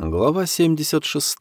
Глава 76.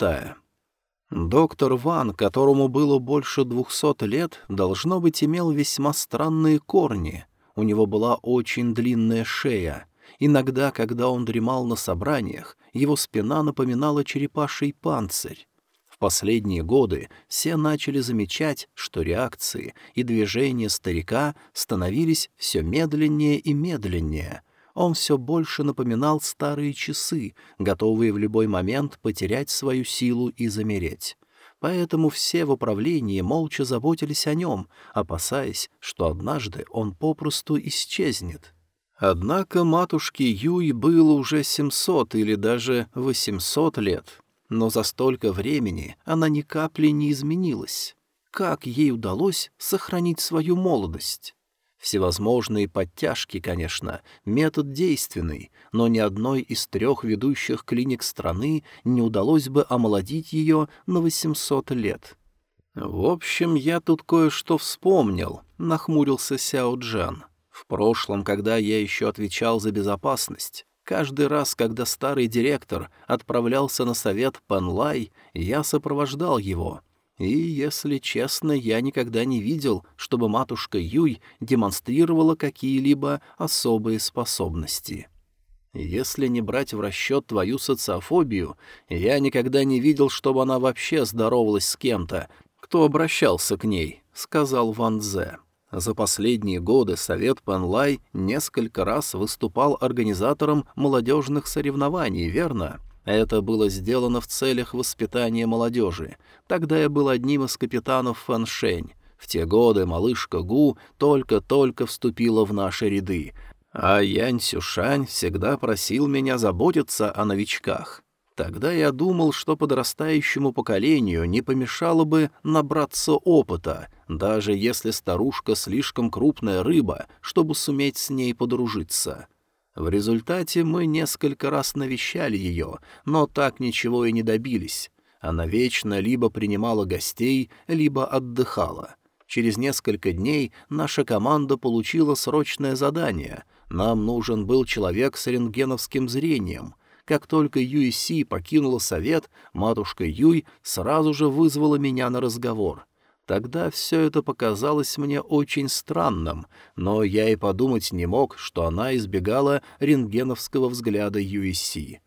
Доктор Ван, которому было больше двухсот лет, должно быть, имел весьма странные корни. У него была очень длинная шея. Иногда, когда он дремал на собраниях, его спина напоминала черепаший панцирь. В последние годы все начали замечать, что реакции и движения старика становились все медленнее и медленнее — он все больше напоминал старые часы, готовые в любой момент потерять свою силу и замереть. Поэтому все в управлении молча заботились о нем, опасаясь, что однажды он попросту исчезнет. Однако матушке Юй было уже семьсот или даже восемьсот лет, но за столько времени она ни капли не изменилась. Как ей удалось сохранить свою молодость? Всевозможные подтяжки, конечно, метод действенный, но ни одной из трех ведущих клиник страны не удалось бы омолодить ее на 800 лет. «В общем, я тут кое-что вспомнил», — нахмурился Сяо Джан. «В прошлом, когда я еще отвечал за безопасность, каждый раз, когда старый директор отправлялся на совет Панлай, я сопровождал его, и, если честно, я никогда не видел, чтобы матушка Юй демонстрировала какие-либо особые способности. Если не брать в расчет твою социофобию, я никогда не видел, чтобы она вообще здоровалась с кем-то, кто обращался к ней, — сказал Ван Дзе. За последние годы Совет Панлай несколько раз выступал организатором молодежных соревнований, верно? Это было сделано в целях воспитания молодежи. Тогда я был одним из капитанов Фаншень. В те годы малышка Гу только-только вступила в наши ряды, а Янь Сюшань всегда просил меня заботиться о новичках. Тогда я думал, что подрастающему поколению не помешало бы набраться опыта, даже если старушка слишком крупная рыба, чтобы суметь с ней подружиться. В результате мы несколько раз навещали ее, но так ничего и не добились. Она вечно либо принимала гостей, либо отдыхала. Через несколько дней наша команда получила срочное задание. Нам нужен был человек с рентгеновским зрением. Как только Юй Си покинула совет, матушка Юй сразу же вызвала меня на разговор — Тогда все это показалось мне очень странным, но я и подумать не мог, что она избегала рентгеновского взгляда Юиси.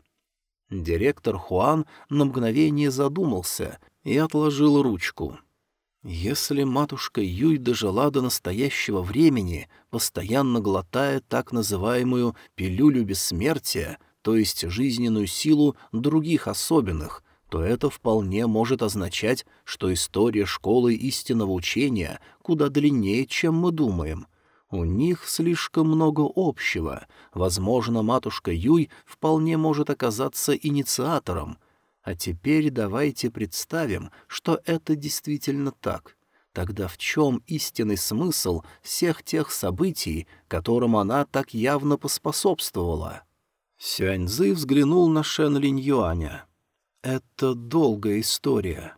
Директор Хуан на мгновение задумался и отложил ручку. Если матушка Юй дожила до настоящего времени, постоянно глотая так называемую «пилюлю бессмертия», то есть жизненную силу других особенных — то это вполне может означать, что история школы истинного учения куда длиннее, чем мы думаем. У них слишком много общего. Возможно, матушка Юй вполне может оказаться инициатором. А теперь давайте представим, что это действительно так. Тогда в чем истинный смысл всех тех событий, которым она так явно поспособствовала? Сюаньзы взглянул на Шен Линь Юаня. Это долгая история.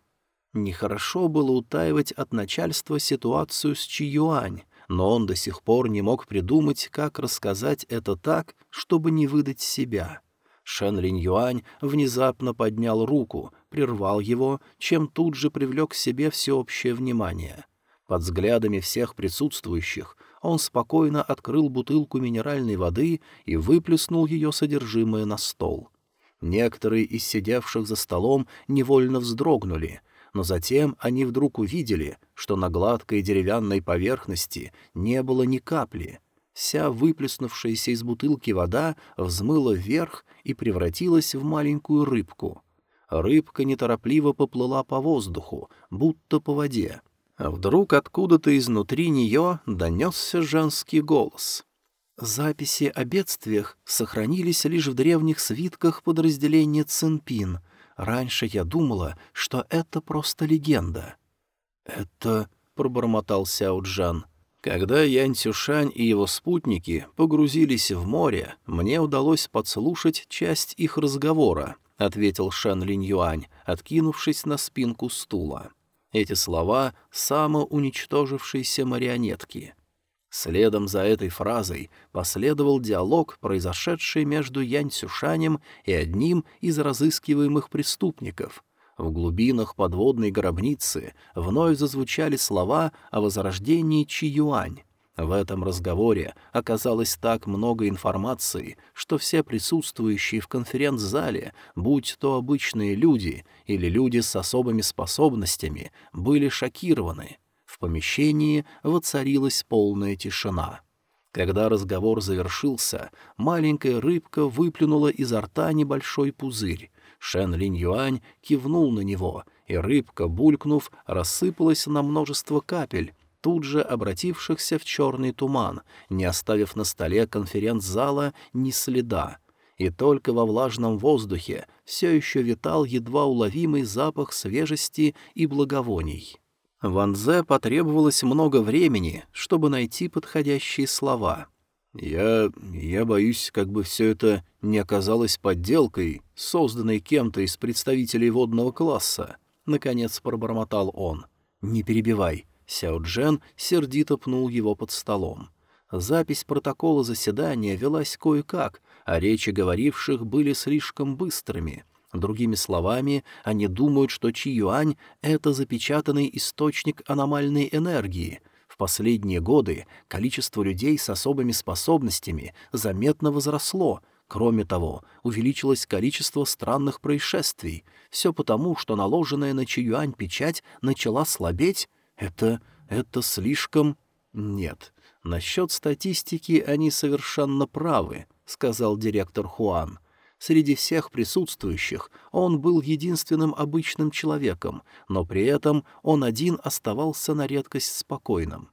Нехорошо было утаивать от начальства ситуацию с Чиюань, но он до сих пор не мог придумать, как рассказать это так, чтобы не выдать себя. Шен Линь Юань внезапно поднял руку, прервал его, чем тут же привлек к себе всеобщее внимание. Под взглядами всех присутствующих он спокойно открыл бутылку минеральной воды и выплеснул ее содержимое на стол. Некоторые из сидевших за столом невольно вздрогнули, но затем они вдруг увидели, что на гладкой деревянной поверхности не было ни капли. Вся выплеснувшаяся из бутылки вода взмыла вверх и превратилась в маленькую рыбку. Рыбка неторопливо поплыла по воздуху, будто по воде. Вдруг откуда-то изнутри нее донесся женский голос. Записи о бедствиях сохранились лишь в древних свитках подразделения Цинпин. Раньше я думала, что это просто легенда. «Это...» — пробормотал Сяо Джан. Когда Янь Цюшань и его спутники погрузились в море, мне удалось подслушать часть их разговора, — ответил Шан Линь Юань, откинувшись на спинку стула. Эти слова — самоуничтожившейся марионетки — Следом за этой фразой последовал диалог, произошедший между Янь Цюшанем и одним из разыскиваемых преступников. В глубинах подводной гробницы вновь зазвучали слова о возрождении Чи Юань. В этом разговоре оказалось так много информации, что все присутствующие в конференц-зале, будь то обычные люди или люди с особыми способностями, были шокированы. Помещении воцарилась полная тишина. Когда разговор завершился, маленькая рыбка выплюнула изо рта небольшой пузырь. Шен Линь Юань кивнул на него, и рыбка, булькнув, рассыпалась на множество капель, тут же обратившихся в черный туман, не оставив на столе конференц-зала ни следа. И только во влажном воздухе все еще витал едва уловимый запах свежести и благовоний. Ван Зе потребовалось много времени, чтобы найти подходящие слова. «Я... я боюсь, как бы все это не оказалось подделкой, созданной кем-то из представителей водного класса», — наконец пробормотал он. «Не перебивай», Сяо Джен сердито пнул его под столом. Запись протокола заседания велась кое-как, а речи говоривших были слишком быстрыми. Другими словами, они думают, что Чи Юань — это запечатанный источник аномальной энергии. В последние годы количество людей с особыми способностями заметно возросло — Кроме того, увеличилось количество странных происшествий. Все потому, что наложенная на Чиюань печать начала слабеть, это... это слишком... Нет, насчет статистики они совершенно правы, сказал директор Хуан. Среди всех присутствующих он был единственным обычным человеком, но при этом он один оставался на редкость спокойным.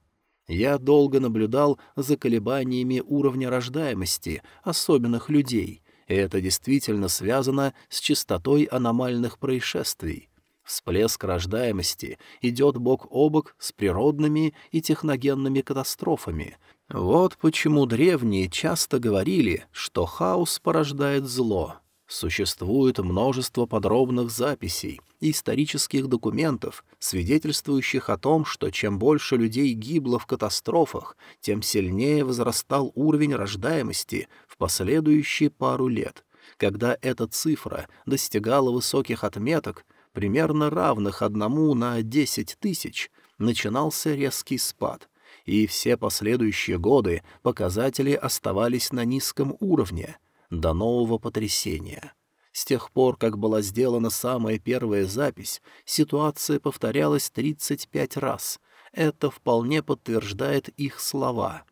Я долго наблюдал за колебаниями уровня рождаемости особенных людей, и это действительно связано с частотой аномальных происшествий. Всплеск рождаемости идет бок о бок с природными и техногенными катастрофами. Вот почему древние часто говорили, что хаос порождает зло. Существует множество подробных записей и исторических документов, свидетельствующих о том, что чем больше людей гибло в катастрофах, тем сильнее возрастал уровень рождаемости в последующие пару лет. Когда эта цифра достигала высоких отметок, примерно равных одному на десять тысяч, начинался резкий спад, и все последующие годы показатели оставались на низком уровне, до нового потрясения. С тех пор, как была сделана самая первая запись, ситуация повторялась 35 раз. Это вполне подтверждает их слова.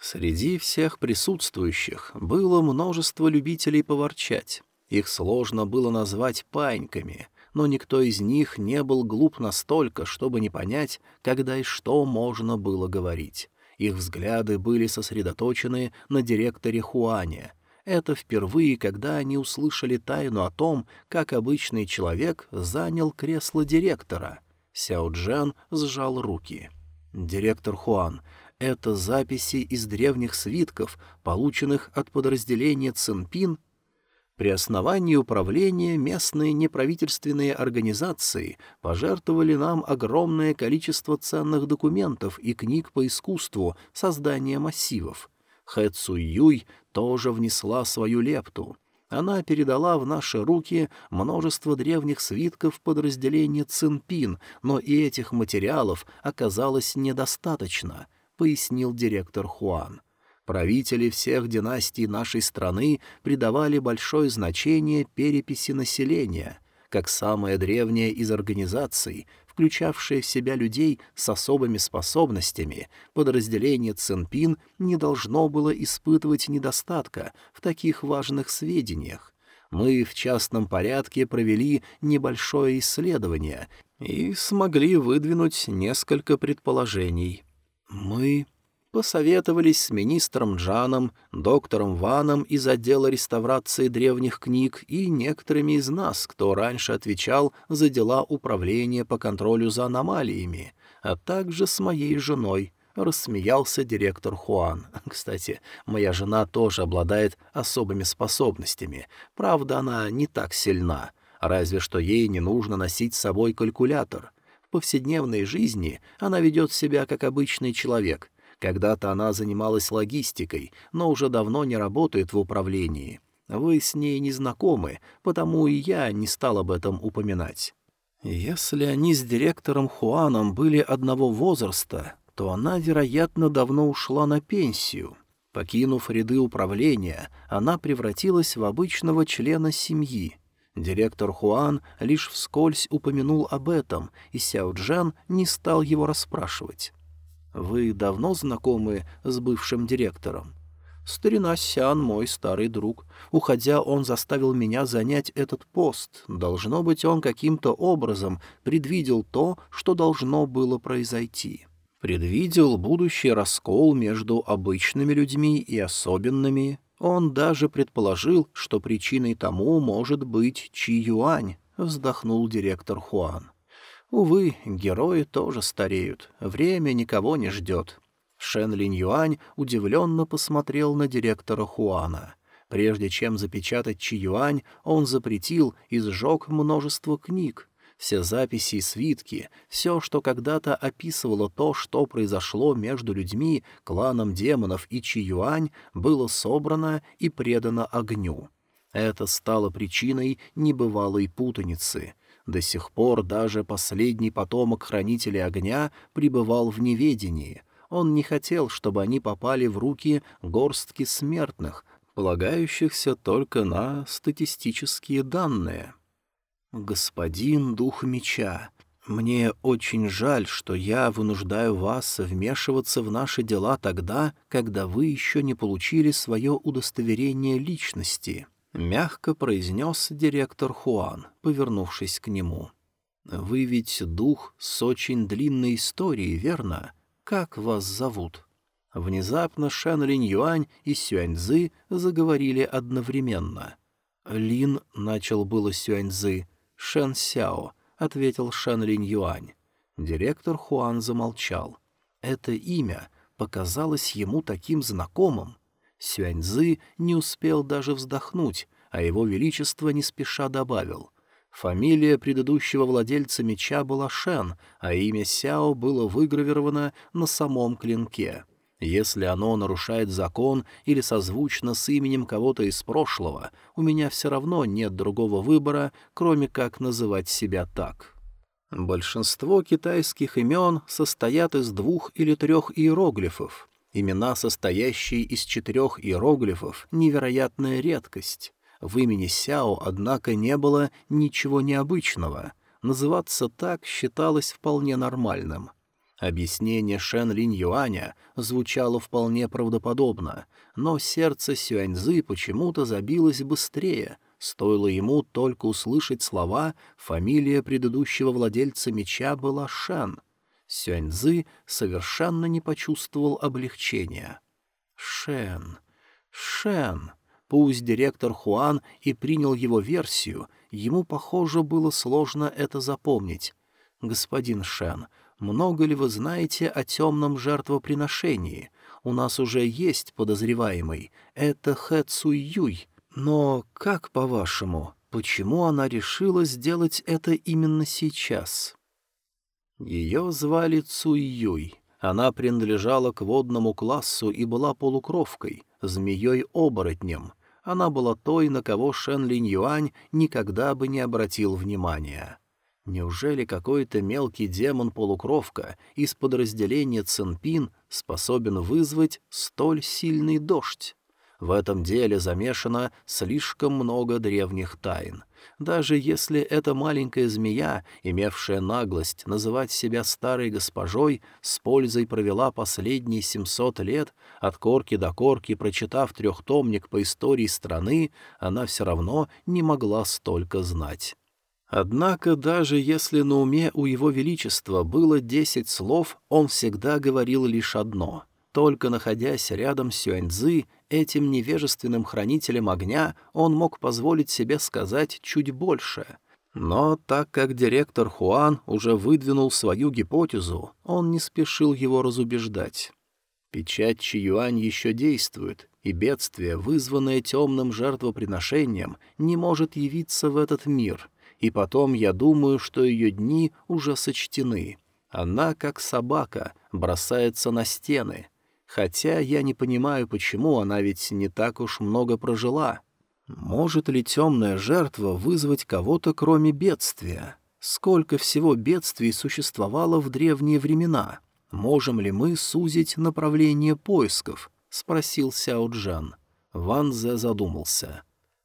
Среди всех присутствующих было множество любителей поворчать. Их сложно было назвать паньками — но никто из них не был глуп настолько, чтобы не понять, когда и что можно было говорить. Их взгляды были сосредоточены на директоре Хуане. Это впервые, когда они услышали тайну о том, как обычный человек занял кресло директора. Сяо Джен сжал руки. «Директор Хуан, это записи из древних свитков, полученных от подразделения Цинпин при основании управления местные неправительственные организации пожертвовали нам огромное количество ценных документов и книг по искусству создания массивов. Хэ Цуй Юй тоже внесла свою лепту. Она передала в наши руки множество древних свитков подразделения Цинпин, но и этих материалов оказалось недостаточно, пояснил директор Хуан. Правители всех династий нашей страны придавали большое значение переписи населения, как самая древняя из организаций, включавшая в себя людей с особыми способностями, подразделение Цинпин не должно было испытывать недостатка в таких важных сведениях. Мы в частном порядке провели небольшое исследование и смогли выдвинуть несколько предположений. Мы посоветовались с министром Джаном, доктором Ваном из отдела реставрации древних книг и некоторыми из нас, кто раньше отвечал за дела управления по контролю за аномалиями, а также с моей женой, рассмеялся директор Хуан. Кстати, моя жена тоже обладает особыми способностями. Правда, она не так сильна, разве что ей не нужно носить с собой калькулятор. В повседневной жизни она ведет себя как обычный человек — Когда-то она занималась логистикой, но уже давно не работает в управлении. Вы с ней не знакомы, потому и я не стал об этом упоминать. Если они с директором Хуаном были одного возраста, то она, вероятно, давно ушла на пенсию. Покинув ряды управления, она превратилась в обычного члена семьи. Директор Хуан лишь вскользь упомянул об этом, и Сяо Джан не стал его расспрашивать. «Вы давно знакомы с бывшим директором?» «Старина Сян, мой старый друг. Уходя, он заставил меня занять этот пост. Должно быть, он каким-то образом предвидел то, что должно было произойти. Предвидел будущий раскол между обычными людьми и особенными. Он даже предположил, что причиной тому может быть Чи Юань», — вздохнул директор Хуан. Увы, герои тоже стареют, время никого не ждет. Шен Линь Юань удивленно посмотрел на директора Хуана. Прежде чем запечатать Чи Юань, он запретил и сжег множество книг. Все записи и свитки, все, что когда-то описывало то, что произошло между людьми, кланом демонов и Чи Юань, было собрано и предано огню. Это стало причиной небывалой путаницы — до сих пор даже последний потомок Хранителя Огня пребывал в неведении. Он не хотел, чтобы они попали в руки горстки смертных, полагающихся только на статистические данные. «Господин Дух Меча, мне очень жаль, что я вынуждаю вас вмешиваться в наши дела тогда, когда вы еще не получили свое удостоверение личности». — мягко произнес директор Хуан, повернувшись к нему. «Вы ведь дух с очень длинной историей, верно? Как вас зовут?» Внезапно Шэн Линь Юань и Сюаньзы заговорили одновременно. «Лин» — начал было Сюаньзы. «Шэн Сяо», — ответил Шэн Линь Юань. Директор Хуан замолчал. Это имя показалось ему таким знакомым. Сюаньзы не успел даже вздохнуть, а его величество не спеша добавил. Фамилия предыдущего владельца меча была Шен, а имя Сяо было выгравировано на самом клинке. Если оно нарушает закон или созвучно с именем кого-то из прошлого, у меня все равно нет другого выбора, кроме как называть себя так. Большинство китайских имен состоят из двух или трех иероглифов, Имена, состоящие из четырех иероглифов, — невероятная редкость. В имени Сяо, однако, не было ничего необычного. Называться так считалось вполне нормальным. Объяснение Шен Линь Юаня звучало вполне правдоподобно, но сердце Сюаньзы почему-то забилось быстрее. Стоило ему только услышать слова, фамилия предыдущего владельца меча была Шен — Сюаньзы совершенно не почувствовал облегчения. «Шен! Шен!» Пусть директор Хуан и принял его версию, ему, похоже, было сложно это запомнить. «Господин Шен, много ли вы знаете о темном жертвоприношении? У нас уже есть подозреваемый. Это Хэ Цуй Юй. Но как, по-вашему, почему она решила сделать это именно сейчас?» Ее звали Цуй-Юй. Она принадлежала к водному классу и была полукровкой, змеей-оборотнем. Она была той, на кого Шен Линь Юань никогда бы не обратил внимания. Неужели какой-то мелкий демон-полукровка из подразделения Цинпин способен вызвать столь сильный дождь? В этом деле замешано слишком много древних тайн. Даже если эта маленькая змея, имевшая наглость называть себя старой госпожой, с пользой провела последние семьсот лет, от корки до корки прочитав трехтомник по истории страны, она все равно не могла столько знать. Однако даже если на уме у его величества было десять слов, он всегда говорил лишь одно — только находясь рядом с Сюаньцзы, этим невежественным хранителем огня, он мог позволить себе сказать чуть больше. Но так как директор Хуан уже выдвинул свою гипотезу, он не спешил его разубеждать. Печать Чиюань еще действует, и бедствие, вызванное темным жертвоприношением, не может явиться в этот мир, и потом я думаю, что ее дни уже сочтены. Она, как собака, бросается на стены — Хотя я не понимаю, почему она ведь не так уж много прожила. Может ли темная жертва вызвать кого-то, кроме бедствия? Сколько всего бедствий существовало в древние времена? Можем ли мы сузить направление поисков? — спросил Сяо Джан. Ван Зе задумался.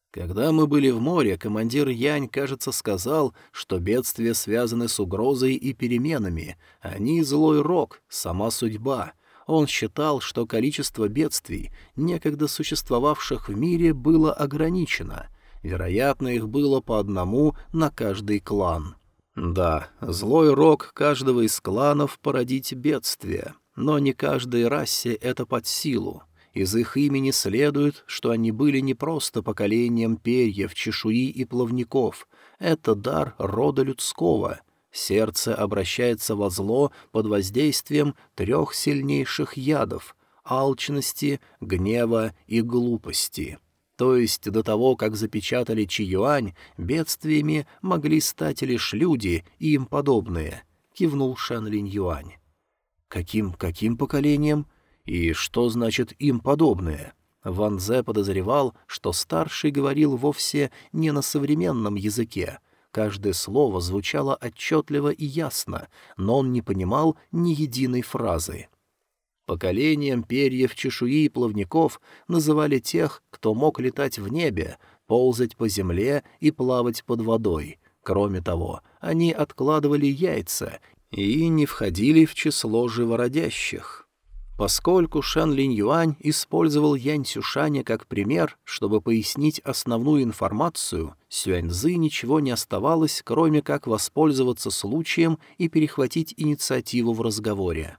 Когда мы были в море, командир Янь, кажется, сказал, что бедствия связаны с угрозой и переменами. Они — злой рок, сама судьба — он считал, что количество бедствий, некогда существовавших в мире, было ограничено. Вероятно, их было по одному на каждый клан. Да, злой рок каждого из кланов породить бедствие, но не каждой расе это под силу. Из их имени следует, что они были не просто поколением перьев, чешуи и плавников. Это дар рода людского, Сердце обращается во зло под воздействием трех сильнейших ядов — алчности, гнева и глупости. То есть до того, как запечатали Чиюань, бедствиями могли стать лишь люди и им подобные, — кивнул Шан Линь Юань. Каким, каким поколением? И что значит «им подобные»? Ван Зе подозревал, что старший говорил вовсе не на современном языке, Каждое слово звучало отчетливо и ясно, но он не понимал ни единой фразы. Поколением перьев, чешуи и плавников называли тех, кто мог летать в небе, ползать по земле и плавать под водой. Кроме того, они откладывали яйца и не входили в число живородящих. Поскольку Шан Линь Юань использовал Янь Сюшаня как пример, чтобы пояснить основную информацию, Сюаньзы ничего не оставалось, кроме как воспользоваться случаем и перехватить инициативу в разговоре.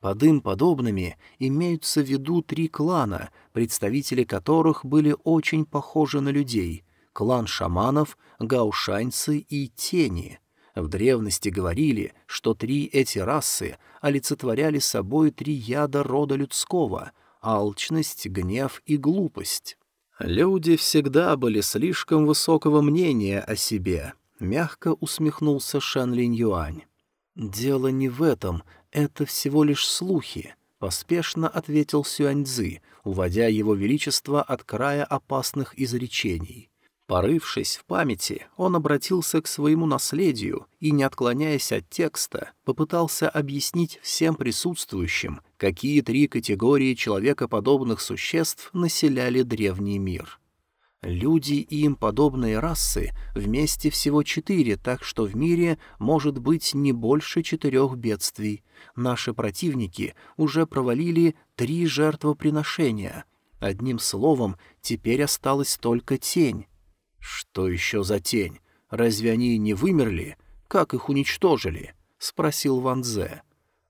Под им подобными имеются в виду три клана, представители которых были очень похожи на людей — клан шаманов, гаушаньцы и тени — в древности говорили, что три эти расы олицетворяли собой три яда рода людского — алчность, гнев и глупость. Люди всегда были слишком высокого мнения о себе, — мягко усмехнулся Шан Линь Юань. «Дело не в этом, это всего лишь слухи», — поспешно ответил Сюаньцзы, уводя его величество от края опасных изречений. Порывшись в памяти, он обратился к своему наследию и, не отклоняясь от текста, попытался объяснить всем присутствующим, какие три категории человекоподобных существ населяли древний мир. Люди и им подобные расы вместе всего четыре, так что в мире может быть не больше четырех бедствий. Наши противники уже провалили три жертвоприношения. Одним словом, теперь осталась только тень, «Что еще за тень? Разве они не вымерли? Как их уничтожили?» — спросил Ван Дзе.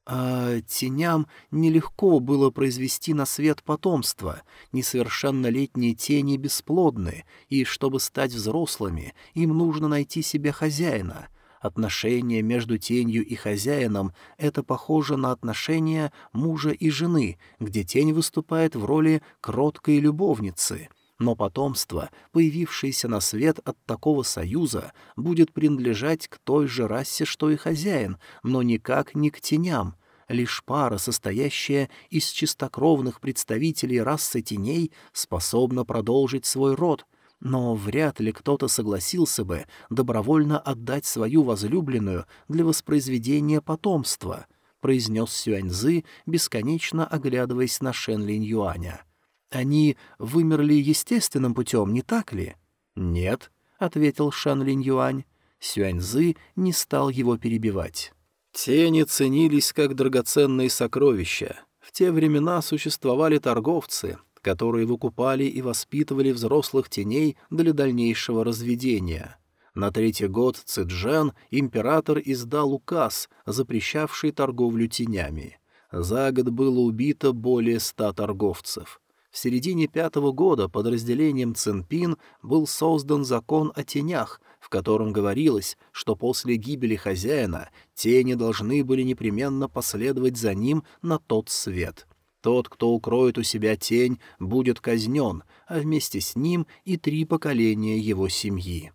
А теням нелегко было произвести на свет потомство. Несовершеннолетние тени бесплодны, и чтобы стать взрослыми, им нужно найти себе хозяина. Отношения между тенью и хозяином — это похоже на отношения мужа и жены, где тень выступает в роли кроткой любовницы — но потомство, появившееся на свет от такого союза, будет принадлежать к той же расе, что и хозяин, но никак не к теням. Лишь пара, состоящая из чистокровных представителей расы теней, способна продолжить свой род, но вряд ли кто-то согласился бы добровольно отдать свою возлюбленную для воспроизведения потомства, произнес Сюаньзы, бесконечно оглядываясь на Шен Линь Юаня. Они вымерли естественным путем, не так ли? Нет, ответил Шан Линь Юань. Сюаньзы не стал его перебивать. Тени ценились как драгоценные сокровища. В те времена существовали торговцы, которые выкупали и воспитывали взрослых теней для дальнейшего разведения. На третий год Цзэджан император издал указ, запрещавший торговлю тенями. За год было убито более ста торговцев. В середине пятого года подразделением Цинпин был создан закон о тенях, в котором говорилось, что после гибели хозяина тени должны были непременно последовать за ним на тот свет. Тот, кто укроет у себя тень, будет казнен, а вместе с ним и три поколения его семьи.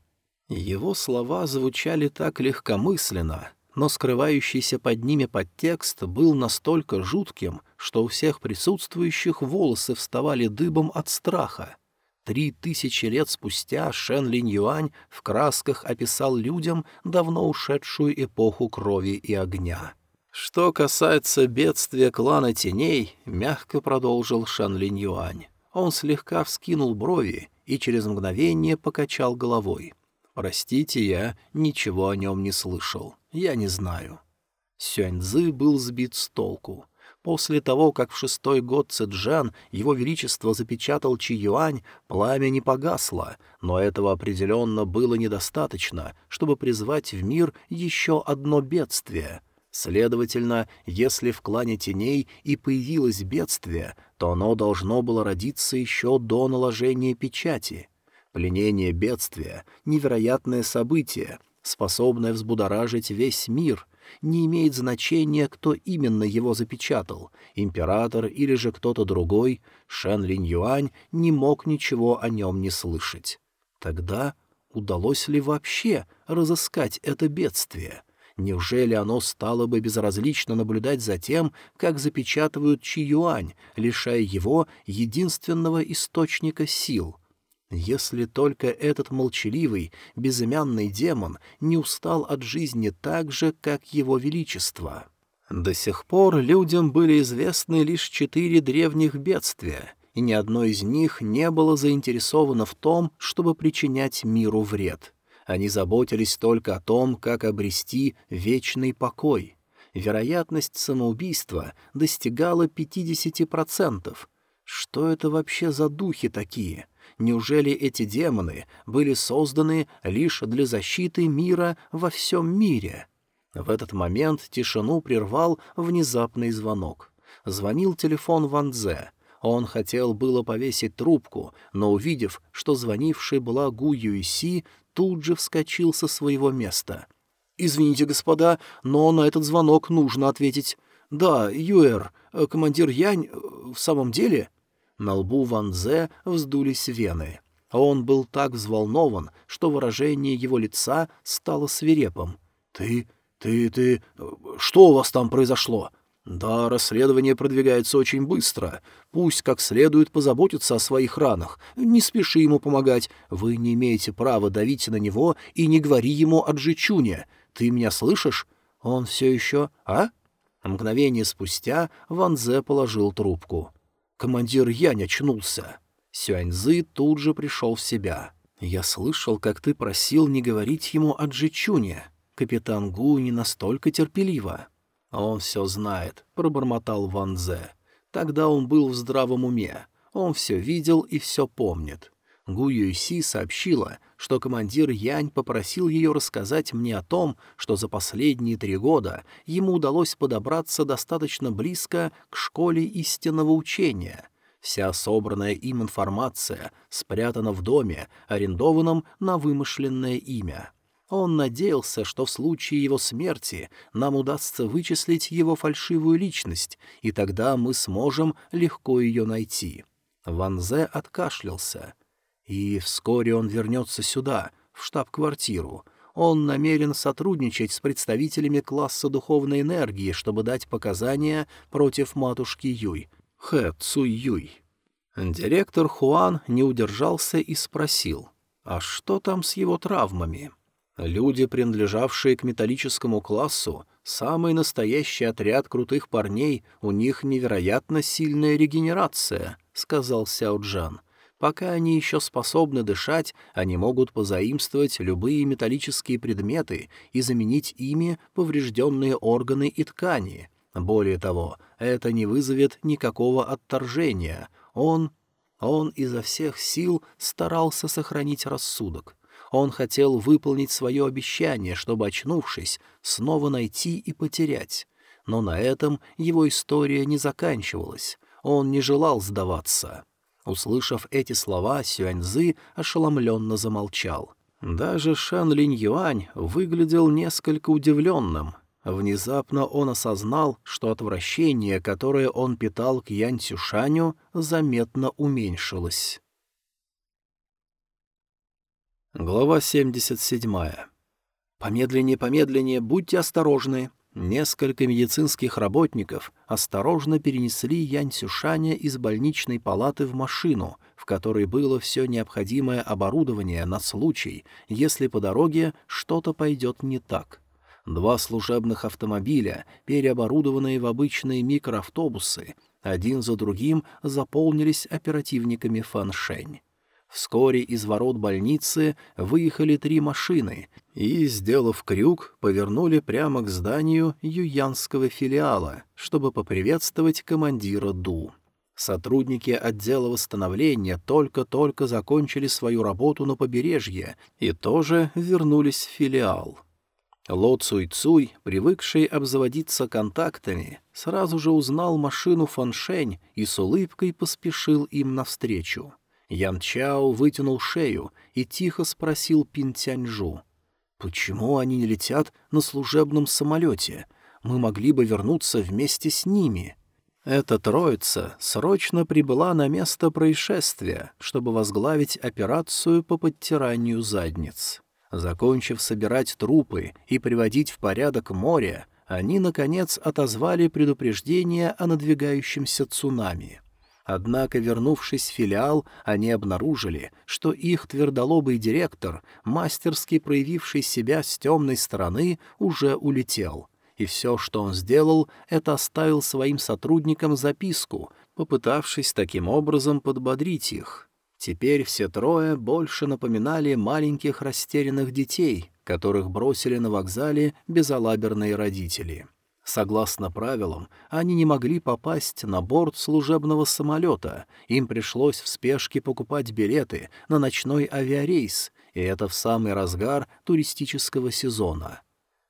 Его слова звучали так легкомысленно, но скрывающийся под ними подтекст был настолько жутким, что у всех присутствующих волосы вставали дыбом от страха. Три тысячи лет спустя Шен Линь Юань в красках описал людям давно ушедшую эпоху крови и огня. Что касается бедствия клана теней, мягко продолжил Шан Линь Юань. Он слегка вскинул брови и через мгновение покачал головой. «Простите, я ничего о нем не слышал. Я не знаю». Сюаньзы был сбит с толку. После того, как в шестой год Цзэджан его величество запечатал Чи Юань, пламя не погасло, но этого определенно было недостаточно, чтобы призвать в мир еще одно бедствие. Следовательно, если в клане теней и появилось бедствие, то оно должно было родиться еще до наложения печати. Пленение бедствия — невероятное событие, способное взбудоражить весь мир. Не имеет значения, кто именно его запечатал, император или же кто-то другой, Шен Линь Юань не мог ничего о нем не слышать. Тогда удалось ли вообще разыскать это бедствие? Неужели оно стало бы безразлично наблюдать за тем, как запечатывают Чи-Юань, лишая его единственного источника сил? Если только этот молчаливый, безымянный демон не устал от жизни так же, как его величество. До сих пор людям были известны лишь четыре древних бедствия, и ни одно из них не было заинтересовано в том, чтобы причинять миру вред — они заботились только о том, как обрести вечный покой. Вероятность самоубийства достигала 50%. Что это вообще за духи такие? Неужели эти демоны были созданы лишь для защиты мира во всем мире? В этот момент тишину прервал внезапный звонок. Звонил телефон Ван Дзе. Он хотел было повесить трубку, но, увидев, что звонившей была Гу Юйси, тут же вскочил со своего места. «Извините, господа, но на этот звонок нужно ответить. Да, Юэр, э, командир Янь, э, в самом деле...» На лбу Ван Зе вздулись вены. Он был так взволнован, что выражение его лица стало свирепым. «Ты... ты... ты... Что у вас там произошло?» «Да, расследование продвигается очень быстро. Пусть как следует позаботится о своих ранах. Не спеши ему помогать. Вы не имеете права давить на него и не говори ему о Джичуне. Ты меня слышишь? Он все еще... А?» Мгновение спустя Ван Зе положил трубку. Командир Янь очнулся. Сюаньзы тут же пришел в себя. «Я слышал, как ты просил не говорить ему о Джичуне. Капитан Гу не настолько терпеливо». «Он все знает», — пробормотал Ван Зе. Тогда он был в здравом уме. Он все видел и все помнит. Гу Юйси сообщила, что командир Янь попросил ее рассказать мне о том, что за последние три года ему удалось подобраться достаточно близко к школе истинного учения. Вся собранная им информация спрятана в доме, арендованном на вымышленное имя. Он надеялся, что в случае его смерти нам удастся вычислить его фальшивую личность, и тогда мы сможем легко ее найти. Ван Зе откашлялся. И вскоре он вернется сюда, в штаб-квартиру. Он намерен сотрудничать с представителями класса духовной энергии, чтобы дать показания против матушки Юй, Хэ Цуй Юй. Директор Хуан не удержался и спросил, а что там с его травмами? Люди, принадлежавшие к металлическому классу, самый настоящий отряд крутых парней, у них невероятно сильная регенерация, — сказал Сяо Джан. Пока они еще способны дышать, они могут позаимствовать любые металлические предметы и заменить ими поврежденные органы и ткани. Более того, это не вызовет никакого отторжения. Он... он изо всех сил старался сохранить рассудок. Он хотел выполнить свое обещание, чтобы, очнувшись, снова найти и потерять. Но на этом его история не заканчивалась. Он не желал сдаваться. Услышав эти слова, Сюаньзы ошеломленно замолчал. Даже Шан Линь Юань выглядел несколько удивленным. Внезапно он осознал, что отвращение, которое он питал к Янь Цюшаню, заметно уменьшилось. Глава 77. «Помедленнее, помедленнее, будьте осторожны!» Несколько медицинских работников осторожно перенесли Янь Сюшаня из больничной палаты в машину, в которой было все необходимое оборудование на случай, если по дороге что-то пойдет не так. Два служебных автомобиля, переоборудованные в обычные микроавтобусы, один за другим заполнились оперативниками Фаншень. Вскоре из ворот больницы выехали три машины и, сделав крюк, повернули прямо к зданию юянского филиала, чтобы поприветствовать командира Ду. Сотрудники отдела восстановления только-только закончили свою работу на побережье и тоже вернулись в филиал. Ло Цуй Цуй, привыкший обзаводиться контактами, сразу же узнал машину Фаншень и с улыбкой поспешил им навстречу. Ян Чао вытянул шею и тихо спросил Пин Тяньжу. «Почему они не летят на служебном самолете? Мы могли бы вернуться вместе с ними». Эта троица срочно прибыла на место происшествия, чтобы возглавить операцию по подтиранию задниц. Закончив собирать трупы и приводить в порядок море, они, наконец, отозвали предупреждение о надвигающемся цунами. Однако, вернувшись в филиал, они обнаружили, что их твердолобый директор, мастерски проявивший себя с темной стороны, уже улетел. И все, что он сделал, это оставил своим сотрудникам записку, попытавшись таким образом подбодрить их. Теперь все трое больше напоминали маленьких растерянных детей, которых бросили на вокзале безалаберные родители. — Согласно правилам, они не могли попасть на борт служебного самолета, им пришлось в спешке покупать билеты на ночной авиарейс, и это в самый разгар туристического сезона.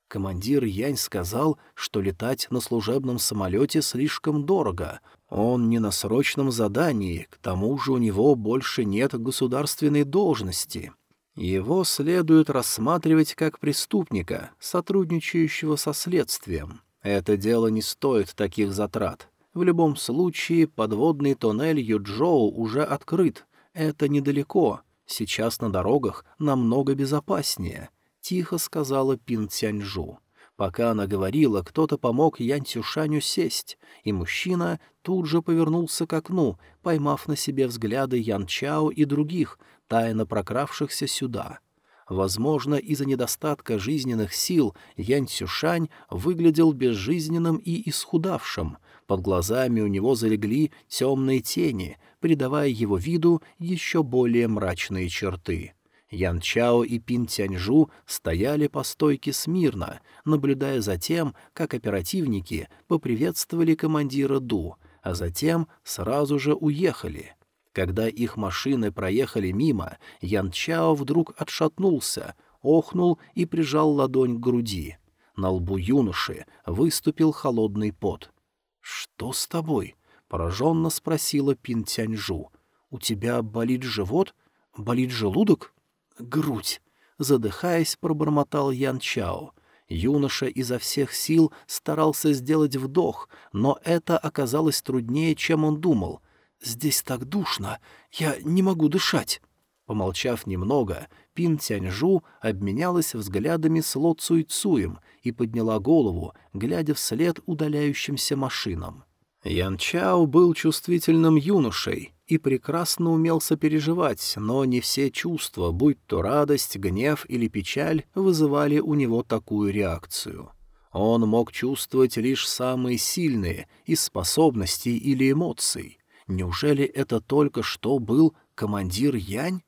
Командир Янь сказал, что летать на служебном самолете слишком дорого. Он не на срочном задании, к тому же у него больше нет государственной должности. Его следует рассматривать как преступника, сотрудничающего со следствием. Это дело не стоит таких затрат. В любом случае, подводный тоннель Юджоу уже открыт. Это недалеко. Сейчас на дорогах намного безопаснее», — тихо сказала Пин Цяньжу. Пока она говорила, кто-то помог Ян Цюшаню сесть, и мужчина тут же повернулся к окну, поймав на себе взгляды Ян Чао и других, тайно прокравшихся сюда. Возможно, из-за недостатка жизненных сил Янь Цюшань выглядел безжизненным и исхудавшим. Под глазами у него залегли темные тени, придавая его виду еще более мрачные черты. Ян Чао и Пин Тяньжу стояли по стойке смирно, наблюдая за тем, как оперативники поприветствовали командира Ду, а затем сразу же уехали. Когда их машины проехали мимо, Ян Чао вдруг отшатнулся, охнул и прижал ладонь к груди. На лбу юноши выступил холодный пот. «Что с тобой?» — пораженно спросила Пин Тяньжу. «У тебя болит живот? Болит желудок?» «Грудь!» — задыхаясь, пробормотал Ян Чао. Юноша изо всех сил старался сделать вдох, но это оказалось труднее, чем он думал. «Здесь так душно, я не могу дышать». Помолчав немного, Пин Тяньжу обменялась взглядами с Ло Цуй Цуем и подняла голову, глядя вслед удаляющимся машинам. Ян Чао был чувствительным юношей и прекрасно умел сопереживать, но не все чувства, будь то радость, гнев или печаль, вызывали у него такую реакцию. Он мог чувствовать лишь самые сильные из способностей или эмоций — Неужели это только что был командир Янь?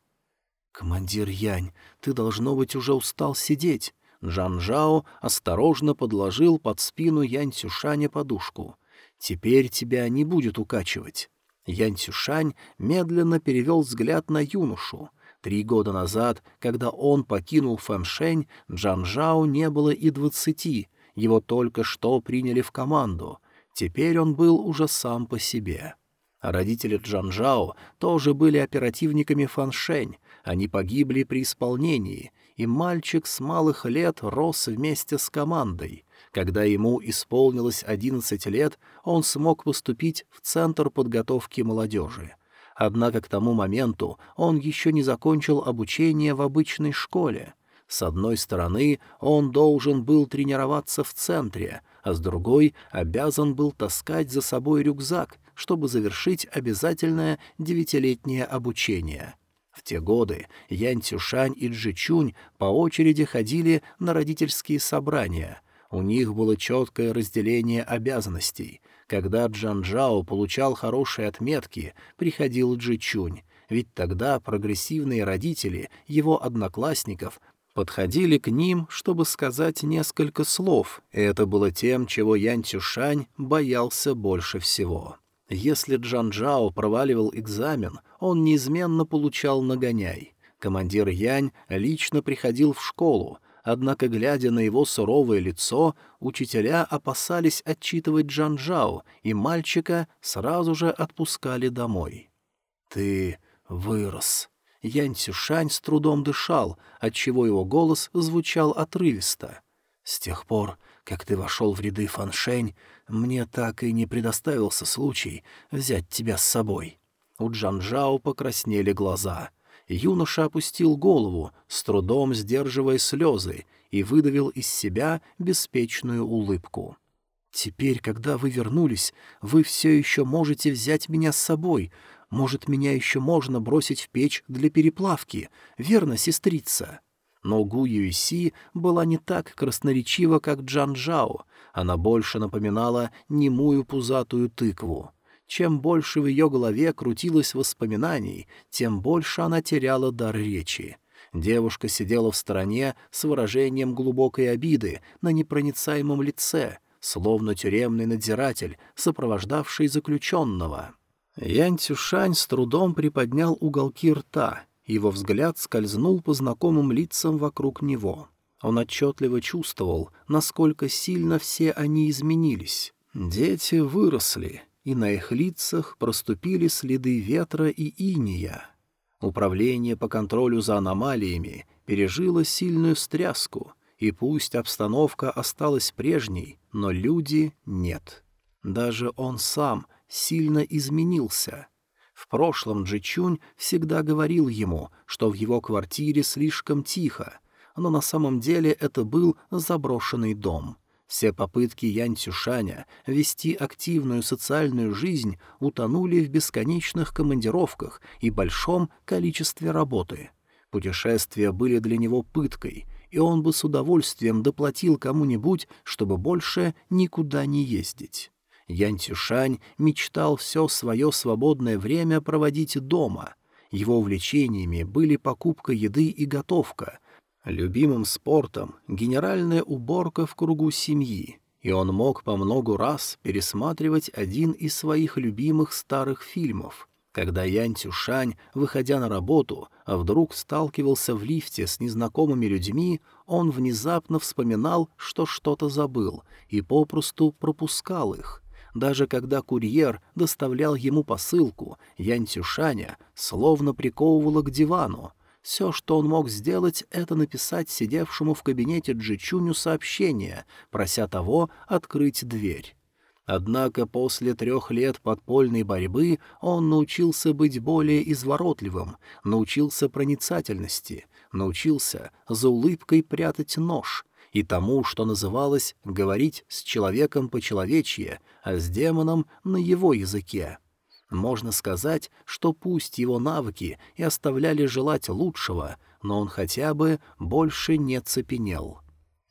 «Командир Янь, ты, должно быть, уже устал сидеть». Джан Жао осторожно подложил под спину Янь Цюшаня подушку. «Теперь тебя не будет укачивать». Янь Цюшань медленно перевел взгляд на юношу. Три года назад, когда он покинул Фэншень, Джан Жао не было и двадцати, его только что приняли в команду. Теперь он был уже сам по себе. Родители Джанжао тоже были оперативниками Фаншень, они погибли при исполнении, и мальчик с малых лет рос вместе с командой. Когда ему исполнилось 11 лет, он смог поступить в Центр подготовки молодежи. Однако к тому моменту он еще не закончил обучение в обычной школе. С одной стороны, он должен был тренироваться в центре, а с другой обязан был таскать за собой рюкзак, чтобы завершить обязательное девятилетнее обучение. В те годы Янь Цюшань и Джи Чунь по очереди ходили на родительские собрания. У них было четкое разделение обязанностей. Когда Джан Джао получал хорошие отметки, приходил Джи Чунь, ведь тогда прогрессивные родители его одноклассников подходили к ним, чтобы сказать несколько слов, и это было тем, чего Ян Цюшань боялся больше всего. Если Джан Джао проваливал экзамен, он неизменно получал нагоняй. Командир Янь лично приходил в школу, однако, глядя на его суровое лицо, учителя опасались отчитывать Джан Джао, и мальчика сразу же отпускали домой. «Ты вырос». Янь Цюшань с трудом дышал, отчего его голос звучал отрывисто. «С тех пор, как ты вошел в ряды Фаншень, мне так и не предоставился случай взять тебя с собой». У Джанжао покраснели глаза. Юноша опустил голову, с трудом сдерживая слезы, и выдавил из себя беспечную улыбку. «Теперь, когда вы вернулись, вы все еще можете взять меня с собой. Может, меня еще можно бросить в печь для переплавки, верно, сестрица?» Но Гу Юйси была не так красноречива, как Джан Джао. Она больше напоминала немую пузатую тыкву. Чем больше в ее голове крутилось воспоминаний, тем больше она теряла дар речи. Девушка сидела в стороне с выражением глубокой обиды на непроницаемом лице, словно тюремный надзиратель, сопровождавший заключенного. Ян Цюшань с трудом приподнял уголки рта его взгляд скользнул по знакомым лицам вокруг него. Он отчетливо чувствовал, насколько сильно все они изменились. Дети выросли, и на их лицах проступили следы ветра и иния. Управление по контролю за аномалиями пережило сильную встряску, и пусть обстановка осталась прежней, но люди нет. Даже он сам сильно изменился — в прошлом Джичунь всегда говорил ему, что в его квартире слишком тихо, но на самом деле это был заброшенный дом. Все попытки Янь Цюшаня вести активную социальную жизнь утонули в бесконечных командировках и большом количестве работы. Путешествия были для него пыткой, и он бы с удовольствием доплатил кому-нибудь, чтобы больше никуда не ездить. Ян Цюшань мечтал все свое свободное время проводить дома. Его увлечениями были покупка еды и готовка, любимым спортом — генеральная уборка в кругу семьи, и он мог по многу раз пересматривать один из своих любимых старых фильмов. Когда Ян Цюшань, выходя на работу, вдруг сталкивался в лифте с незнакомыми людьми, он внезапно вспоминал, что что-то забыл, и попросту пропускал их — даже когда курьер доставлял ему посылку, Янь Цюшаня словно приковывала к дивану. Все, что он мог сделать, это написать сидевшему в кабинете Джичуню сообщение, прося того открыть дверь. Однако после трех лет подпольной борьбы он научился быть более изворотливым, научился проницательности, научился за улыбкой прятать нож, и тому, что называлось «говорить с человеком по-человечье», а с демоном на его языке. Можно сказать, что пусть его навыки и оставляли желать лучшего, но он хотя бы больше не цепенел.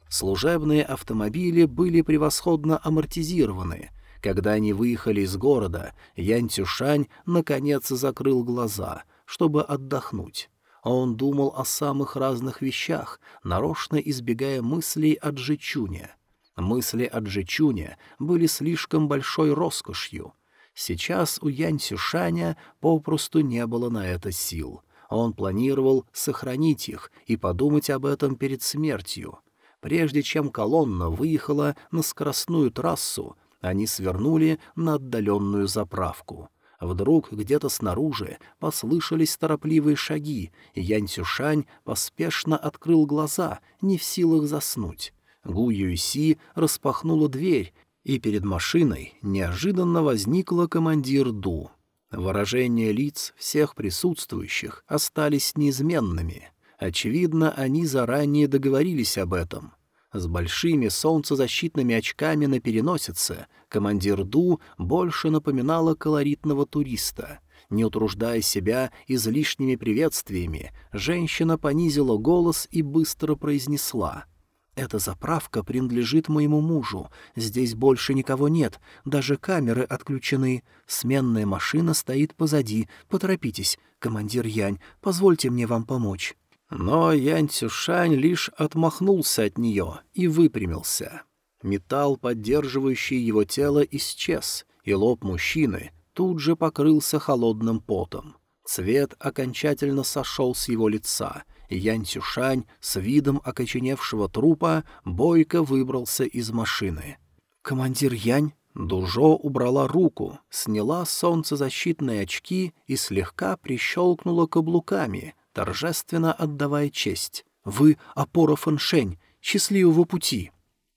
Служебные автомобили были превосходно амортизированы. Когда они выехали из города, Ян Цюшань наконец закрыл глаза, чтобы отдохнуть а он думал о самых разных вещах, нарочно избегая мыслей о Джичуне. Мысли о Джичуне были слишком большой роскошью. Сейчас у Янь Сюшаня попросту не было на это сил. Он планировал сохранить их и подумать об этом перед смертью. Прежде чем колонна выехала на скоростную трассу, они свернули на отдаленную заправку — Вдруг где-то снаружи послышались торопливые шаги, и Янь Цюшань поспешно открыл глаза, не в силах заснуть. Гу Юйси распахнула дверь, и перед машиной неожиданно возникла командир Ду. Выражения лиц всех присутствующих остались неизменными. Очевидно, они заранее договорились об этом. С большими солнцезащитными очками на переносице командир Ду больше напоминала колоритного туриста. Не утруждая себя излишними приветствиями, женщина понизила голос и быстро произнесла — эта заправка принадлежит моему мужу. Здесь больше никого нет, даже камеры отключены. Сменная машина стоит позади. Поторопитесь, командир Янь, позвольте мне вам помочь». Но Янь Цюшань лишь отмахнулся от нее и выпрямился. Металл, поддерживающий его тело, исчез, и лоб мужчины тут же покрылся холодным потом. Цвет окончательно сошел с его лица, и Янь Цюшань с видом окоченевшего трупа бойко выбрался из машины. «Командир Янь?» Дужо убрала руку, сняла солнцезащитные очки и слегка прищелкнула каблуками, торжественно отдавая честь. «Вы — опора Фэншень! Счастливого пути!»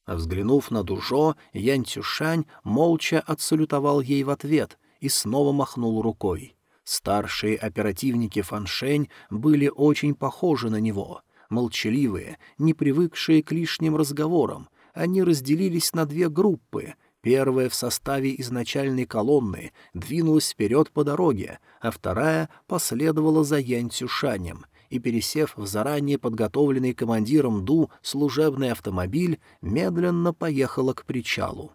Взглянув на Дужо, Янь Цюшань молча отсалютовал ей в ответ и снова махнул рукой. Старшие оперативники Фаншень были очень похожи на него. Молчаливые, не привыкшие к лишним разговорам, они разделились на две группы. Первая в составе изначальной колонны двинулась вперед по дороге, а вторая последовала за Янь Цюшанем и, пересев в заранее подготовленный командиром Ду служебный автомобиль, медленно поехала к причалу.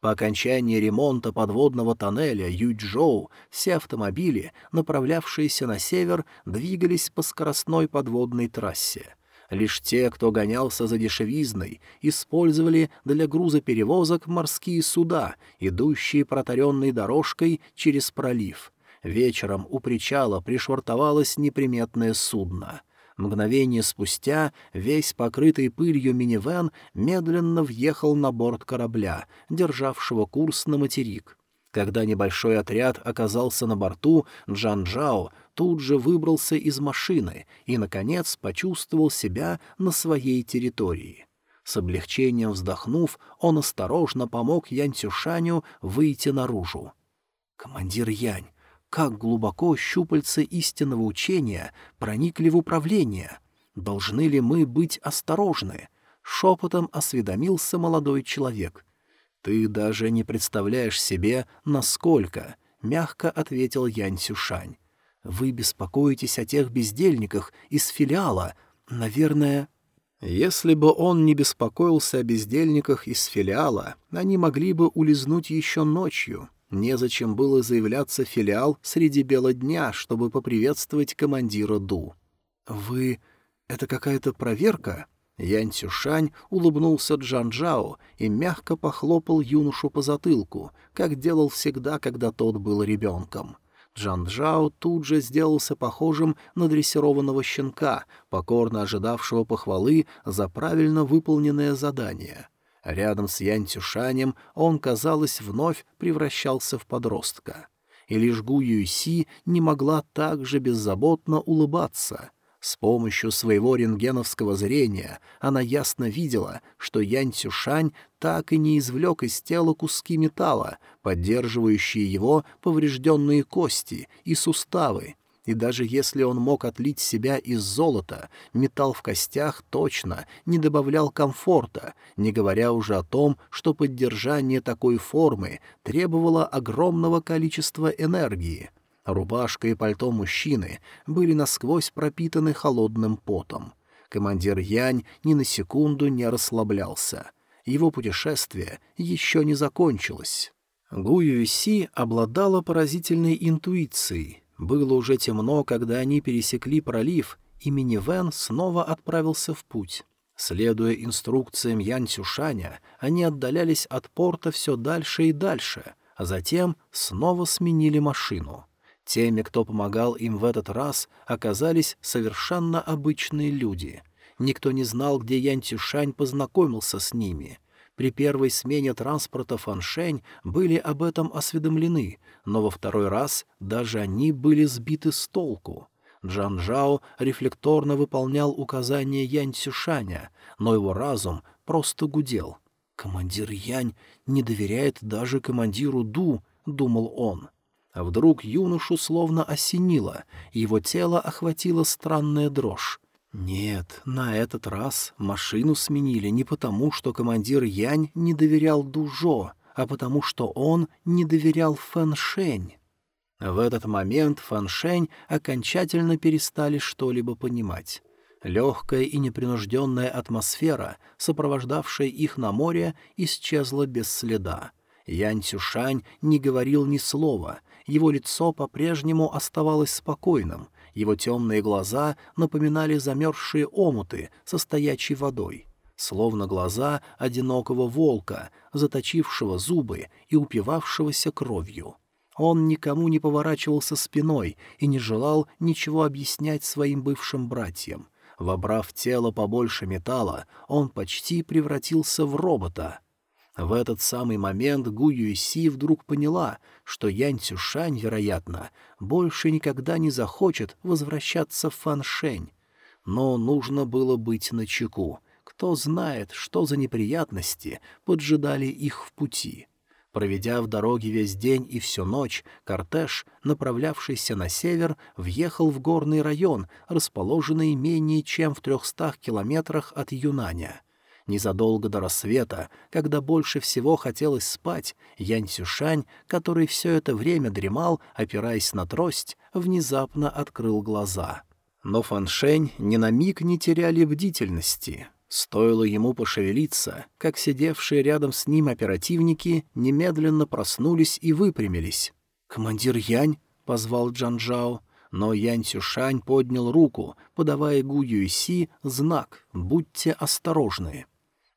По окончании ремонта подводного тоннеля Юйчжоу все автомобили, направлявшиеся на север, двигались по скоростной подводной трассе. Лишь те, кто гонялся за дешевизной, использовали для грузоперевозок морские суда, идущие протаренной дорожкой через пролив. Вечером у причала пришвартовалось неприметное судно — Мгновение спустя весь покрытый пылью минивэн медленно въехал на борт корабля, державшего курс на материк. Когда небольшой отряд оказался на борту, Джан Джао тут же выбрался из машины и, наконец, почувствовал себя на своей территории. С облегчением вздохнув, он осторожно помог Янь Цюшаню выйти наружу. «Командир Янь, как глубоко щупальца истинного учения проникли в управление. Должны ли мы быть осторожны? Шепотом осведомился молодой человек. Ты даже не представляешь себе, насколько, мягко ответил Янь Сюшань. Вы беспокоитесь о тех бездельниках из филиала. Наверное, если бы он не беспокоился о бездельниках из филиала, они могли бы улизнуть еще ночью. Незачем было заявляться филиал среди бела дня, чтобы поприветствовать командира Ду. «Вы... это какая-то проверка?» Ян Цюшань улыбнулся Джан Джао и мягко похлопал юношу по затылку, как делал всегда, когда тот был ребенком. Джан Джао тут же сделался похожим на дрессированного щенка, покорно ожидавшего похвалы за правильно выполненное задание — Рядом с Янь Цюшанем он, казалось, вновь превращался в подростка. И лишь Гу Юйси не могла так же беззаботно улыбаться. С помощью своего рентгеновского зрения она ясно видела, что Янь Цюшань так и не извлек из тела куски металла, поддерживающие его поврежденные кости и суставы, и даже если он мог отлить себя из золота, металл в костях точно не добавлял комфорта, не говоря уже о том, что поддержание такой формы требовало огромного количества энергии. Рубашка и пальто мужчины были насквозь пропитаны холодным потом. Командир Янь ни на секунду не расслаблялся. Его путешествие еще не закончилось. Гу Юйси обладала поразительной интуицией, было уже темно, когда они пересекли пролив, и минивэн снова отправился в путь. Следуя инструкциям Ян Цюшаня, они отдалялись от порта все дальше и дальше, а затем снова сменили машину. Теми, кто помогал им в этот раз, оказались совершенно обычные люди. Никто не знал, где Ян Цюшань познакомился с ними — при первой смене транспорта Фаншень были об этом осведомлены, но во второй раз даже они были сбиты с толку. Джан Жао рефлекторно выполнял указания Янь Цюшаня, но его разум просто гудел. «Командир Янь не доверяет даже командиру Ду», — думал он. А вдруг юношу словно осенило, его тело охватила странная дрожь. Нет, на этот раз машину сменили не потому, что командир Янь не доверял Дужо, а потому что он не доверял Фэншень. В этот момент Фэншень окончательно перестали что-либо понимать. Легкая и непринужденная атмосфера, сопровождавшая их на море, исчезла без следа. Янь Цюшань не говорил ни слова, его лицо по-прежнему оставалось спокойным, его темные глаза напоминали замерзшие омуты со стоячей водой, словно глаза одинокого волка, заточившего зубы и упивавшегося кровью. Он никому не поворачивался спиной и не желал ничего объяснять своим бывшим братьям. Вобрав тело побольше металла, он почти превратился в робота. В этот самый момент Гу Юйси вдруг поняла, что Янь Цюшань, вероятно, больше никогда не захочет возвращаться в Фаншень. Но нужно было быть начеку. Кто знает, что за неприятности поджидали их в пути. Проведя в дороге весь день и всю ночь, кортеж, направлявшийся на север, въехал в горный район, расположенный менее чем в трехстах километрах от Юнаня. Незадолго до рассвета, когда больше всего хотелось спать, Янь Сюшань, который все это время дремал, опираясь на трость, внезапно открыл глаза. Но Фаншень ни на миг не теряли бдительности. Стоило ему пошевелиться, как сидевшие рядом с ним оперативники немедленно проснулись и выпрямились. «Командир Янь?» — позвал Джанжао, но Янь Цюшань поднял руку, подавая Гу Юйси знак «Будьте осторожны».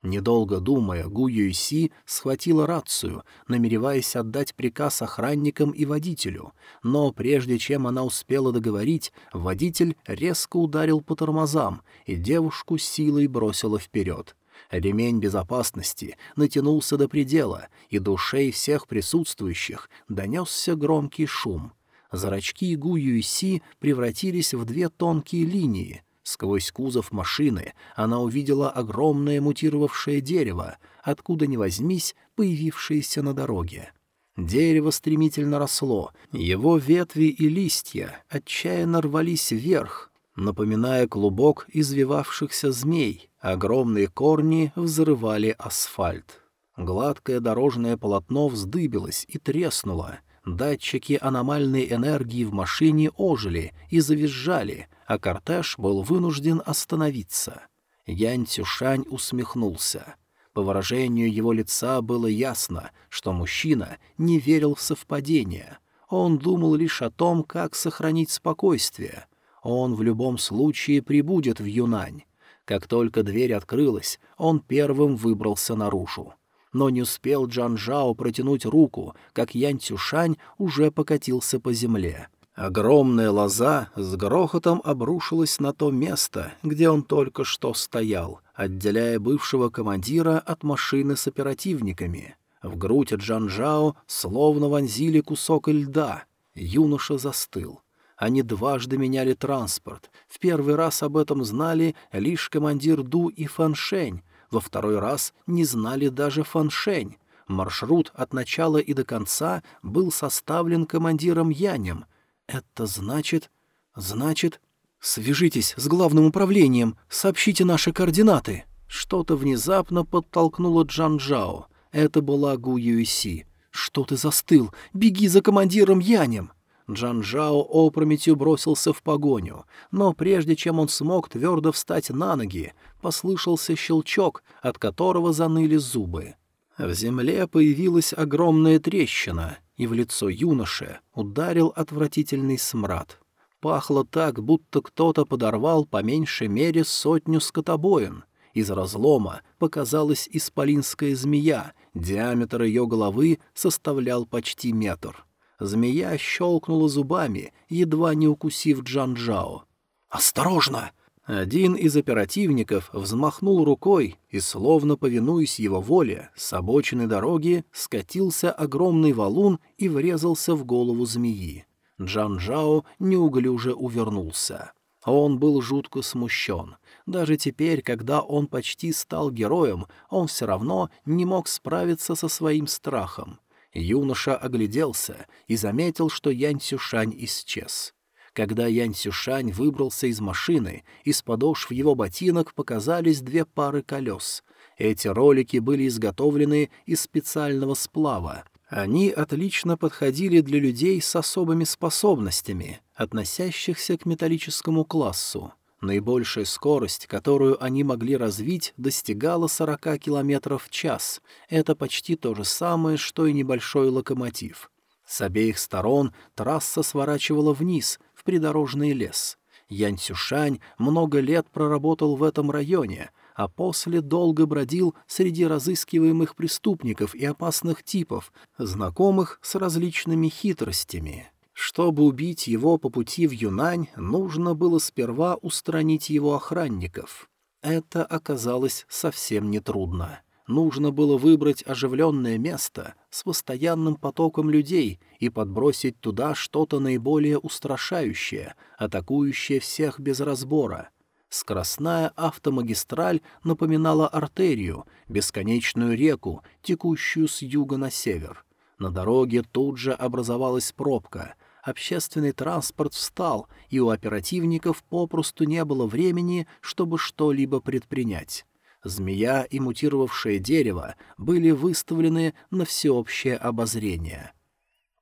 Недолго думая, Гу Юйси схватила рацию, намереваясь отдать приказ охранникам и водителю, но прежде чем она успела договорить, водитель резко ударил по тормозам, и девушку силой бросила вперед. Ремень безопасности натянулся до предела, и до ушей всех присутствующих донесся громкий шум. Зрачки Гу Юйси превратились в две тонкие линии — Сквозь кузов машины она увидела огромное мутировавшее дерево, откуда ни возьмись, появившееся на дороге. Дерево стремительно росло, его ветви и листья отчаянно рвались вверх, напоминая клубок извивавшихся змей, огромные корни взрывали асфальт. Гладкое дорожное полотно вздыбилось и треснуло — Датчики аномальной энергии в машине ожили и завизжали, а кортеж был вынужден остановиться. Янь Цюшань усмехнулся. По выражению его лица было ясно, что мужчина не верил в совпадение. Он думал лишь о том, как сохранить спокойствие. Он в любом случае прибудет в Юнань. Как только дверь открылась, он первым выбрался наружу но не успел Джан Жао протянуть руку, как Янь Цюшань уже покатился по земле. Огромная лоза с грохотом обрушилась на то место, где он только что стоял, отделяя бывшего командира от машины с оперативниками. В грудь Джанжао словно вонзили кусок льда. Юноша застыл. Они дважды меняли транспорт. В первый раз об этом знали лишь командир Ду и Фаншень, во второй раз не знали даже Фаншень. Маршрут от начала и до конца был составлен командиром Янем. Это значит... Значит... «Свяжитесь с главным управлением, сообщите наши координаты». Что-то внезапно подтолкнуло Джанжао. Это была Гу Юйси. «Что ты застыл? Беги за командиром Янем!» Джанжао опрометью бросился в погоню, но прежде чем он смог твердо встать на ноги, послышался щелчок, от которого заныли зубы. В земле появилась огромная трещина, и в лицо юноши ударил отвратительный смрад. Пахло так, будто кто-то подорвал по меньшей мере сотню скотобоин. Из разлома показалась исполинская змея, диаметр ее головы составлял почти метр. Змея щелкнула зубами, едва не укусив Джан-Джао. «Осторожно!» Один из оперативников взмахнул рукой, и, словно повинуясь его воле, с обочины дороги скатился огромный валун и врезался в голову змеи. Джан-Джао неуглюже увернулся. Он был жутко смущен. Даже теперь, когда он почти стал героем, он все равно не мог справиться со своим страхом. Юноша огляделся и заметил, что Янь Цюшань исчез. Когда Янь Сюшань выбрался из машины, из подошв его ботинок показались две пары колес. Эти ролики были изготовлены из специального сплава. Они отлично подходили для людей с особыми способностями, относящихся к металлическому классу. Наибольшая скорость, которую они могли развить, достигала 40 км в час. Это почти то же самое, что и небольшой локомотив. С обеих сторон трасса сворачивала вниз, в придорожный лес. Янь Цюшань много лет проработал в этом районе, а после долго бродил среди разыскиваемых преступников и опасных типов, знакомых с различными хитростями. Чтобы убить его по пути в Юнань, нужно было сперва устранить его охранников. Это оказалось совсем нетрудно. Нужно было выбрать оживленное место с постоянным потоком людей и подбросить туда что-то наиболее устрашающее, атакующее всех без разбора. Скоростная автомагистраль напоминала артерию, бесконечную реку, текущую с юга на север. На дороге тут же образовалась пробка. Общественный транспорт встал, и у оперативников попросту не было времени, чтобы что-либо предпринять змея и мутировавшее дерево были выставлены на всеобщее обозрение.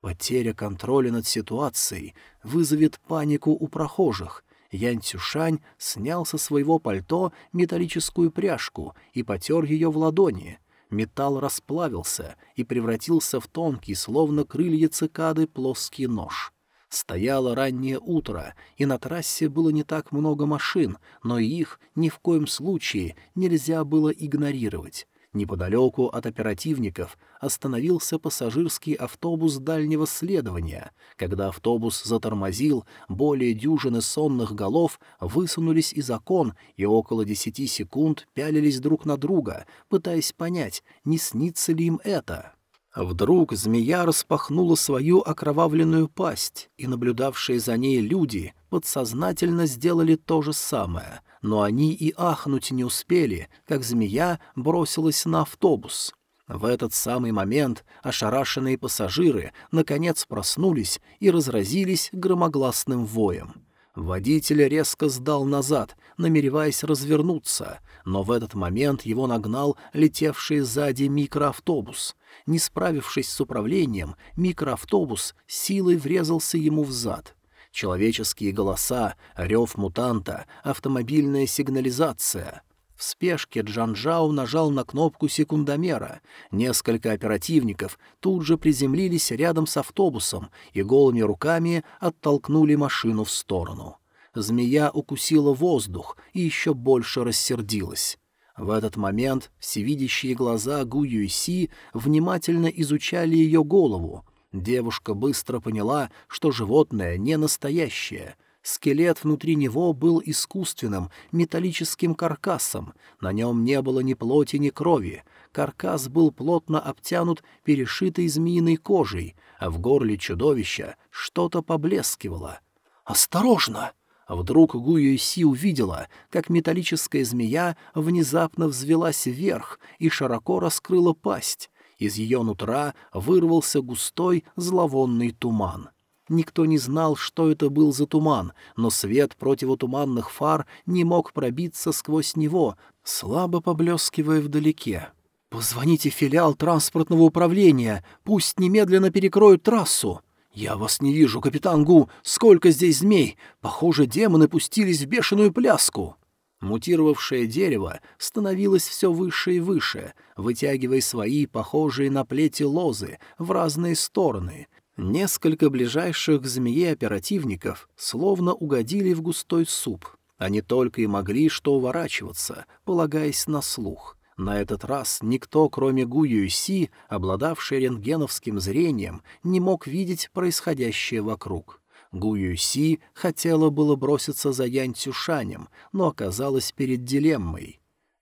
Потеря контроля над ситуацией вызовет панику у прохожих. Ян Цюшань снял со своего пальто металлическую пряжку и потер ее в ладони. Металл расплавился и превратился в тонкий, словно крылья цикады, плоский нож. Стояло раннее утро, и на трассе было не так много машин, но их ни в коем случае нельзя было игнорировать. Неподалеку от оперативников остановился пассажирский автобус дальнего следования. Когда автобус затормозил, более дюжины сонных голов высунулись из окон и около десяти секунд пялились друг на друга, пытаясь понять, не снится ли им это. Вдруг змея распахнула свою окровавленную пасть, и наблюдавшие за ней люди подсознательно сделали то же самое, но они и ахнуть не успели, как змея бросилась на автобус. В этот самый момент ошарашенные пассажиры наконец проснулись и разразились громогласным воем. Водитель резко сдал назад, намереваясь развернуться, но в этот момент его нагнал летевший сзади микроавтобус. Не справившись с управлением, микроавтобус силой врезался ему в зад. Человеческие голоса, рев мутанта, автомобильная сигнализация. В спешке Джанжао нажал на кнопку секундомера. Несколько оперативников тут же приземлились рядом с автобусом и голыми руками оттолкнули машину в сторону. Змея укусила воздух и еще больше рассердилась. В этот момент всевидящие глаза Гу Юйси внимательно изучали ее голову. Девушка быстро поняла, что животное не настоящее. Скелет внутри него был искусственным, металлическим каркасом. На нем не было ни плоти, ни крови. Каркас был плотно обтянут перешитой змеиной кожей, а в горле чудовища что-то поблескивало. «Осторожно!» Вдруг Гу Юйси увидела, как металлическая змея внезапно взвелась вверх и широко раскрыла пасть. Из ее нутра вырвался густой зловонный туман. Никто не знал, что это был за туман, но свет противотуманных фар не мог пробиться сквозь него, слабо поблескивая вдалеке. «Позвоните в филиал транспортного управления, пусть немедленно перекроют трассу!» «Я вас не вижу, капитан Гу! Сколько здесь змей! Похоже, демоны пустились в бешеную пляску!» Мутировавшее дерево становилось все выше и выше, вытягивая свои, похожие на плети лозы, в разные стороны. Несколько ближайших к змее оперативников словно угодили в густой суп. Они только и могли что уворачиваться, полагаясь на слух. На этот раз никто, кроме Гу Юйси, обладавший рентгеновским зрением, не мог видеть происходящее вокруг. Гу Юйси хотела было броситься за Янь Цюшанем, но оказалась перед дилеммой.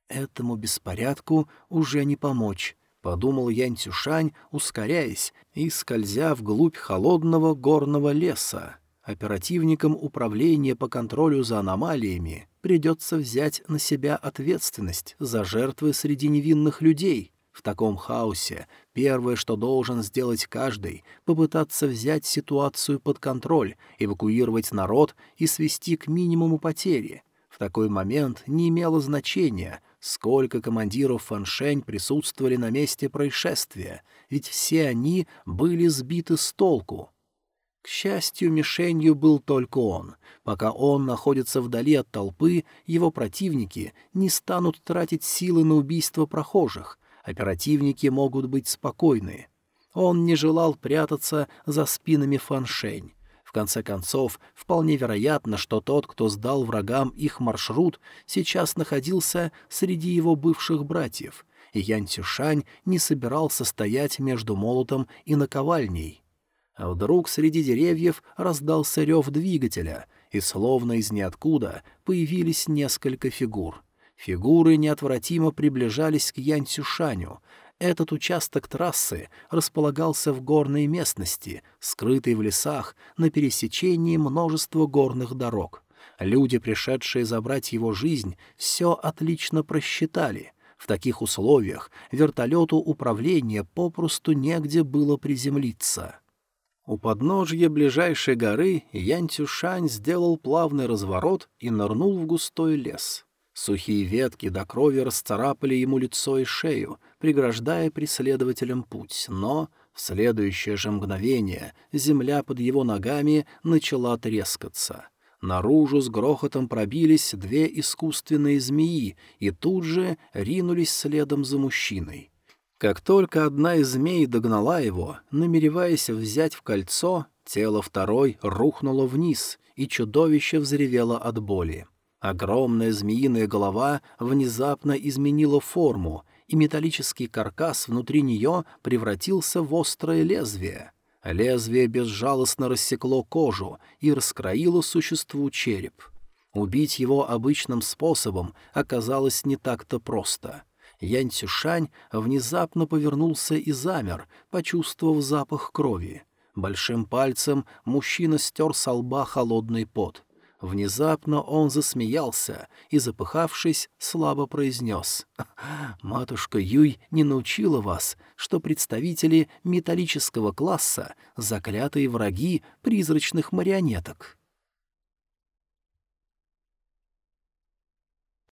«Этому беспорядку уже не помочь», — подумал Янь Цюшань, ускоряясь и скользя вглубь холодного горного леса. Оперативникам управления по контролю за аномалиями придется взять на себя ответственность за жертвы среди невинных людей. В таком хаосе первое, что должен сделать каждый, попытаться взять ситуацию под контроль, эвакуировать народ и свести к минимуму потери. В такой момент не имело значения, сколько командиров Фаншень присутствовали на месте происшествия, ведь все они были сбиты с толку. К счастью, мишенью был только он. Пока он находится вдали от толпы, его противники не станут тратить силы на убийство прохожих. Оперативники могут быть спокойны. Он не желал прятаться за спинами Фаншень. В конце концов, вполне вероятно, что тот, кто сдал врагам их маршрут, сейчас находился среди его бывших братьев, и Ян Цюшань не собирался стоять между молотом и наковальней. А вдруг среди деревьев раздался рев двигателя, и словно из ниоткуда появились несколько фигур. Фигуры неотвратимо приближались к Янь Цюшаню. Этот участок трассы располагался в горной местности, скрытый в лесах, на пересечении множества горных дорог. Люди, пришедшие забрать его жизнь, все отлично просчитали. В таких условиях вертолету управления попросту негде было приземлиться. У подножья ближайшей горы Ян Цюшань сделал плавный разворот и нырнул в густой лес. Сухие ветки до крови расцарапали ему лицо и шею, преграждая преследователям путь, но в следующее же мгновение земля под его ногами начала трескаться. Наружу с грохотом пробились две искусственные змеи и тут же ринулись следом за мужчиной. Как только одна из змей догнала его, намереваясь взять в кольцо, тело второй рухнуло вниз, и чудовище взревело от боли. Огромная змеиная голова внезапно изменила форму, и металлический каркас внутри нее превратился в острое лезвие. Лезвие безжалостно рассекло кожу и раскроило существу череп. Убить его обычным способом оказалось не так-то просто — Янь Цюшань внезапно повернулся и замер, почувствовав запах крови. Большим пальцем мужчина стер со лба холодный пот. Внезапно он засмеялся и, запыхавшись, слабо произнес. «Матушка Юй не научила вас, что представители металлического класса — заклятые враги призрачных марионеток».